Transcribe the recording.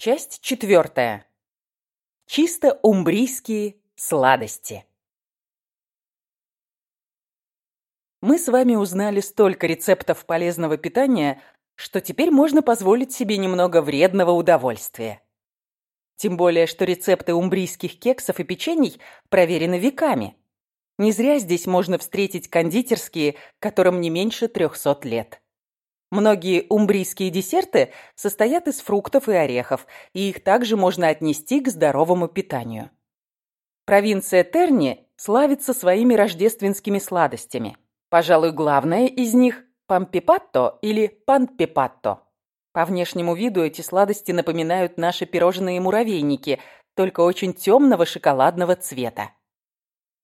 Часть четвертая. Чисто умбрийские сладости. Мы с вами узнали столько рецептов полезного питания, что теперь можно позволить себе немного вредного удовольствия. Тем более, что рецепты умбрийских кексов и печений проверены веками. Не зря здесь можно встретить кондитерские, которым не меньше 300 лет. Многие умбрийские десерты состоят из фруктов и орехов, и их также можно отнести к здоровому питанию. Провинция Терни славится своими рождественскими сладостями. Пожалуй, главное из них – пампипатто или панпипатто. По внешнему виду эти сладости напоминают наши пирожные муравейники, только очень темного шоколадного цвета.